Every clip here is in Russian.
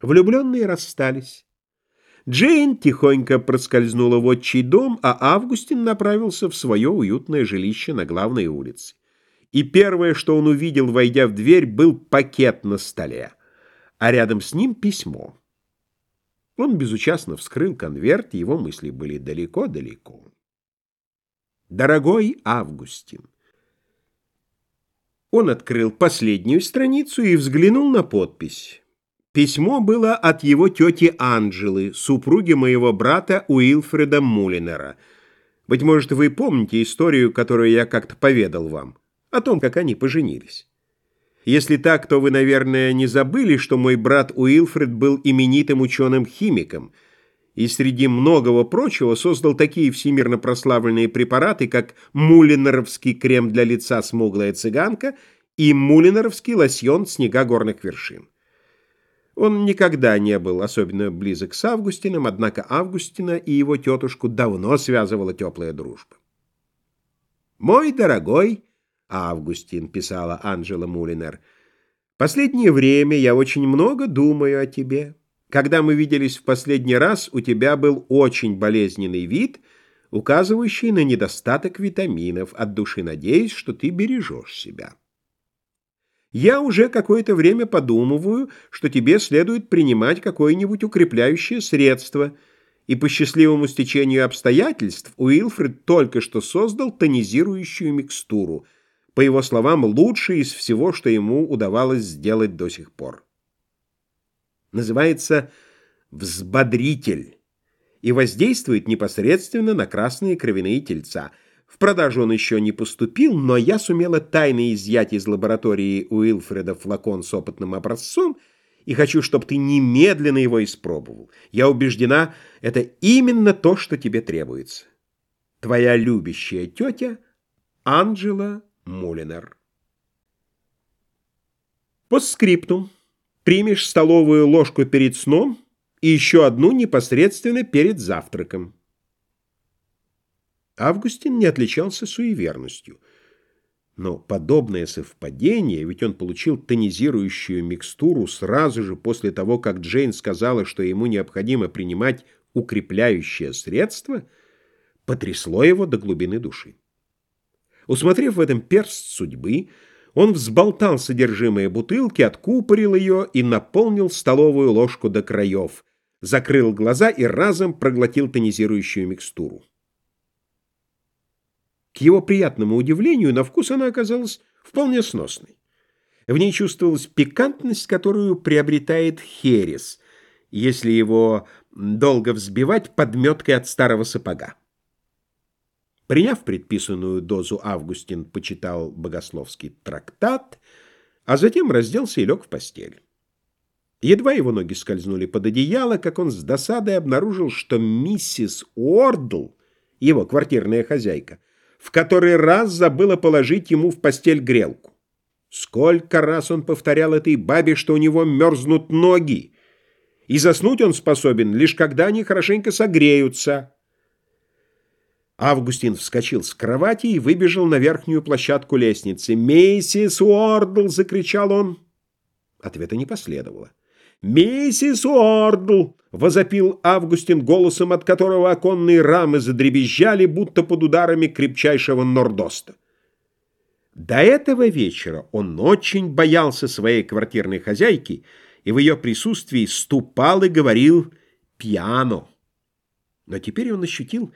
Влюбленные расстались. Джейн тихонько проскользнула в отчий дом, а Августин направился в свое уютное жилище на главной улице. И первое, что он увидел, войдя в дверь, был пакет на столе, а рядом с ним письмо. Он безучастно вскрыл конверт, его мысли были далеко-далеко. «Дорогой Августин!» Он открыл последнюю страницу и взглянул на подпись. Письмо было от его тети Анджелы, супруги моего брата Уилфреда Мулинера. Быть может, вы помните историю, которую я как-то поведал вам, о том, как они поженились. Если так, то вы, наверное, не забыли, что мой брат Уилфред был именитым ученым-химиком и среди многого прочего создал такие всемирно прославленные препараты, как мулинеровский крем для лица «Смуглая цыганка» и мулинеровский лосьон «Снега горных вершин». Он никогда не был особенно близок с Августином, однако Августина и его тетушку давно связывала теплая дружба. «Мой дорогой Августин», — писала Анжела Мулинер, — «последнее время я очень много думаю о тебе. Когда мы виделись в последний раз, у тебя был очень болезненный вид, указывающий на недостаток витаминов. От души надеюсь, что ты бережешь себя». Я уже какое-то время подумываю, что тебе следует принимать какое-нибудь укрепляющее средство, и по счастливому стечению обстоятельств Уилфред только что создал тонизирующую микстуру, по его словам, лучшее из всего, что ему удавалось сделать до сих пор. Называется «взбодритель» и воздействует непосредственно на красные кровяные тельца – в продажу он еще не поступил, но я сумела тайно изъять из лаборатории Уилфреда флакон с опытным образцом и хочу, чтобы ты немедленно его испробовал. Я убеждена, это именно то, что тебе требуется. Твоя любящая тетя Анджела Мулинер. Постскриптум. Примешь столовую ложку перед сном и еще одну непосредственно перед завтраком. Августин не отличался суеверностью. Но подобное совпадение, ведь он получил тонизирующую микстуру сразу же после того, как Джейн сказала, что ему необходимо принимать укрепляющее средство, потрясло его до глубины души. Усмотрев в этом перст судьбы, он взболтал содержимое бутылки, откупорил ее и наполнил столовую ложку до краев, закрыл глаза и разом проглотил тонизирующую микстуру. Его приятному удивлению, на вкус она оказалась вполне сносной. В ней чувствовалась пикантность, которую приобретает херес, если его долго взбивать подметкой от старого сапога. Приняв предписанную дозу, Августин почитал богословский трактат, а затем разделся и лег в постель. Едва его ноги скользнули под одеяло, как он с досадой обнаружил, что миссис Уордл, его квартирная хозяйка, в который раз забыла положить ему в постель грелку. Сколько раз он повторял этой бабе, что у него мерзнут ноги, и заснуть он способен, лишь когда они хорошенько согреются. Августин вскочил с кровати и выбежал на верхнюю площадку лестницы. «Миссис Уордл!» — закричал он. Ответа не последовало. «Миссис Уордл!» — возопил Августин голосом, от которого оконные рамы задребезжали, будто под ударами крепчайшего нордоста. До этого вечера он очень боялся своей квартирной хозяйки и в ее присутствии ступал и говорил «пьяно». Но теперь он ощутил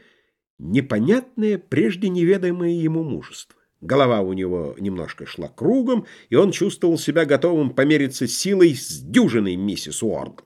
непонятное, прежде неведомое ему мужество. Голова у него немножко шла кругом, и он чувствовал себя готовым помериться силой с дюжиной миссис Уордл.